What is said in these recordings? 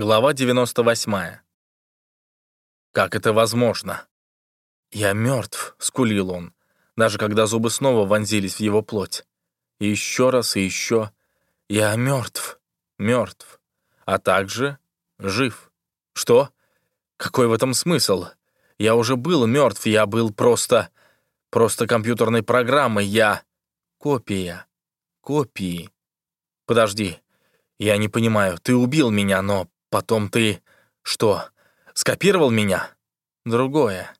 Глава 98. «Как это возможно?» «Я мертв», — скулил он, даже когда зубы снова вонзились в его плоть. И еще раз, и еще. «Я мертв, мертв, а также жив». «Что? Какой в этом смысл? Я уже был мертв, я был просто... просто компьютерной программой, я... копия, копии. Подожди, я не понимаю, ты убил меня, но Потом ты... Что, скопировал меня? Другое.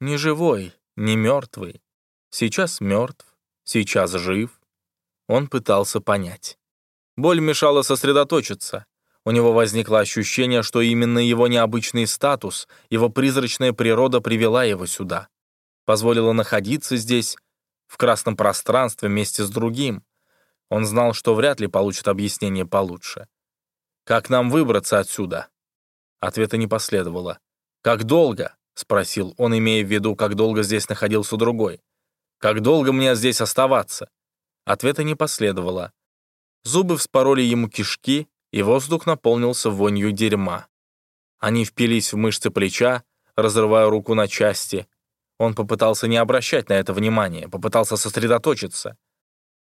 Не живой, не мертвый. Сейчас мертв, сейчас жив. Он пытался понять. Боль мешала сосредоточиться. У него возникло ощущение, что именно его необычный статус, его призрачная природа привела его сюда. Позволила находиться здесь, в красном пространстве вместе с другим. Он знал, что вряд ли получит объяснение получше. «Как нам выбраться отсюда?» Ответа не последовало. «Как долго?» — спросил он, имея в виду, как долго здесь находился другой. «Как долго мне здесь оставаться?» Ответа не последовало. Зубы вспороли ему кишки, и воздух наполнился вонью дерьма. Они впились в мышцы плеча, разрывая руку на части. Он попытался не обращать на это внимания, попытался сосредоточиться.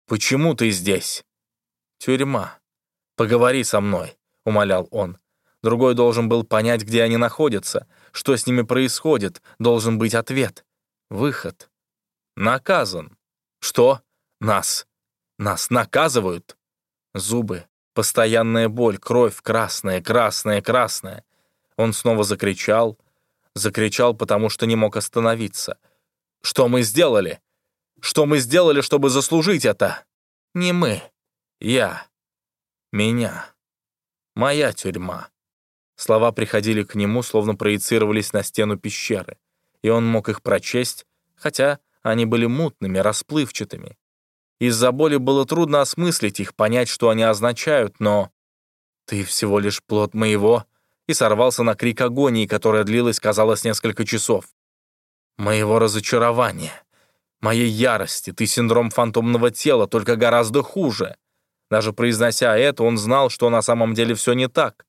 «Почему ты здесь?» «Тюрьма. Поговори со мной. — умолял он. Другой должен был понять, где они находятся, что с ними происходит, должен быть ответ. Выход. Наказан. Что? Нас. Нас наказывают? Зубы. Постоянная боль, кровь красная, красная, красная. Он снова закричал. Закричал, потому что не мог остановиться. Что мы сделали? Что мы сделали, чтобы заслужить это? Не мы. Я. Меня. Моя тюрьма». Слова приходили к нему, словно проецировались на стену пещеры, и он мог их прочесть, хотя они были мутными, расплывчатыми. Из-за боли было трудно осмыслить их, понять, что они означают, но «ты всего лишь плод моего», и сорвался на крик агонии, которая длилась, казалось, несколько часов. «Моего разочарования, моей ярости, ты синдром фантомного тела, только гораздо хуже. Даже произнося это, он знал, что на самом деле все не так.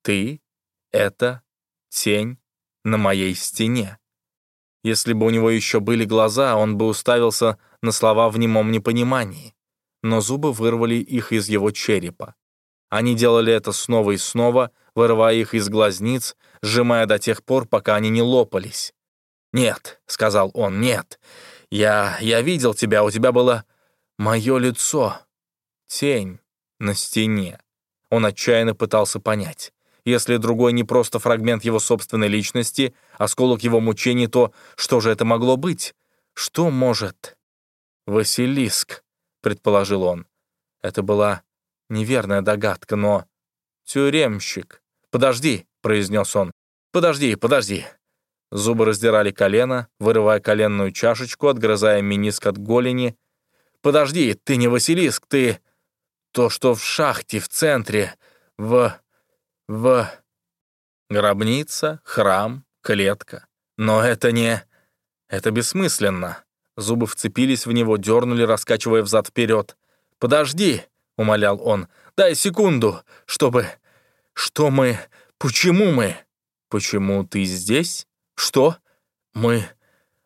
«Ты — это тень на моей стене». Если бы у него еще были глаза, он бы уставился на слова в немом непонимании. Но зубы вырвали их из его черепа. Они делали это снова и снова, вырывая их из глазниц, сжимая до тех пор, пока они не лопались. «Нет», — сказал он, — «нет. Я... я видел тебя, у тебя было мое лицо, Тень на стене. Он отчаянно пытался понять. Если другой не просто фрагмент его собственной личности, осколок его мучений, то что же это могло быть? Что может? «Василиск», — предположил он. Это была неверная догадка, но... «Тюремщик». «Подожди», — произнес он. «Подожди, подожди». Зубы раздирали колено, вырывая коленную чашечку, отгрызая миниск от голени. «Подожди, ты не Василиск, ты...» То, что в шахте в центре, в... в... Гробница, храм, клетка. Но это не... Это бессмысленно. Зубы вцепились в него, дернули, раскачивая взад-вперед. «Подожди!» — умолял он. «Дай секунду, чтобы... Что мы... Почему мы...» «Почему ты здесь? Что? Мы...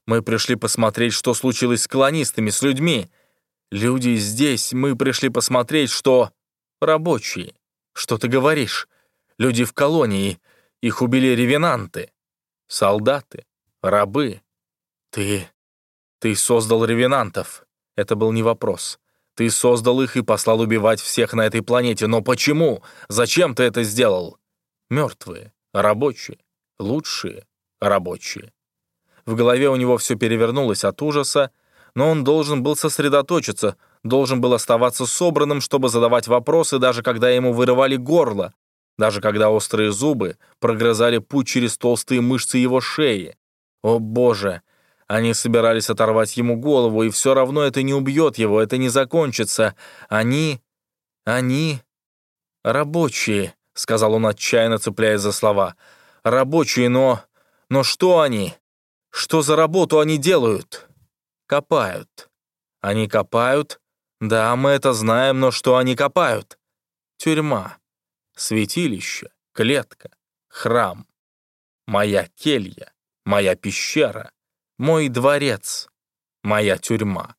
Мы пришли посмотреть, что случилось с колонистами, с людьми. Люди здесь, мы пришли посмотреть, что... Рабочие. Что ты говоришь? Люди в колонии. Их убили ревенанты. Солдаты. Рабы. Ты... Ты создал ревенантов. Это был не вопрос. Ты создал их и послал убивать всех на этой планете. Но почему? Зачем ты это сделал? Мертвые. Рабочие. Лучшие. Рабочие. В голове у него все перевернулось от ужаса, но он должен был сосредоточиться, должен был оставаться собранным, чтобы задавать вопросы, даже когда ему вырывали горло, даже когда острые зубы прогрызали путь через толстые мышцы его шеи. О боже! Они собирались оторвать ему голову, и все равно это не убьет его, это не закончится. Они... они... рабочие, — сказал он, отчаянно цепляясь за слова. Рабочие, но... но что они? Что за работу они делают?» Копают. Они копают? Да, мы это знаем, но что они копают? Тюрьма. Святилище. клетка, храм, моя келья, моя пещера, мой дворец, моя тюрьма.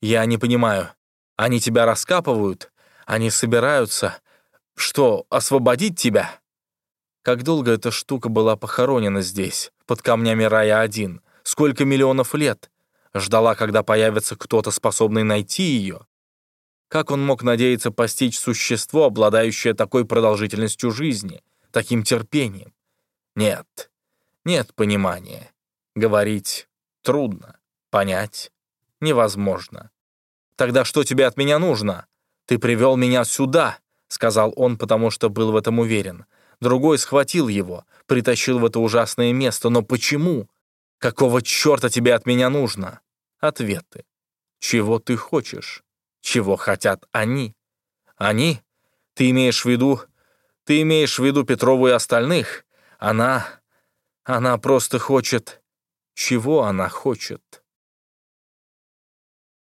Я не понимаю, они тебя раскапывают, они собираются, что, освободить тебя? Как долго эта штука была похоронена здесь, под камнями рая один? Сколько миллионов лет? Ждала, когда появится кто-то, способный найти ее? Как он мог надеяться постичь существо, обладающее такой продолжительностью жизни, таким терпением? Нет, нет понимания. Говорить трудно, понять невозможно. Тогда что тебе от меня нужно? Ты привел меня сюда, сказал он, потому что был в этом уверен. Другой схватил его, притащил в это ужасное место. Но почему? Какого черта тебе от меня нужно? Ответы. Чего ты хочешь? Чего хотят они? Они? Ты имеешь в виду... Ты имеешь в виду Петрову и остальных? Она... Она просто хочет... Чего она хочет?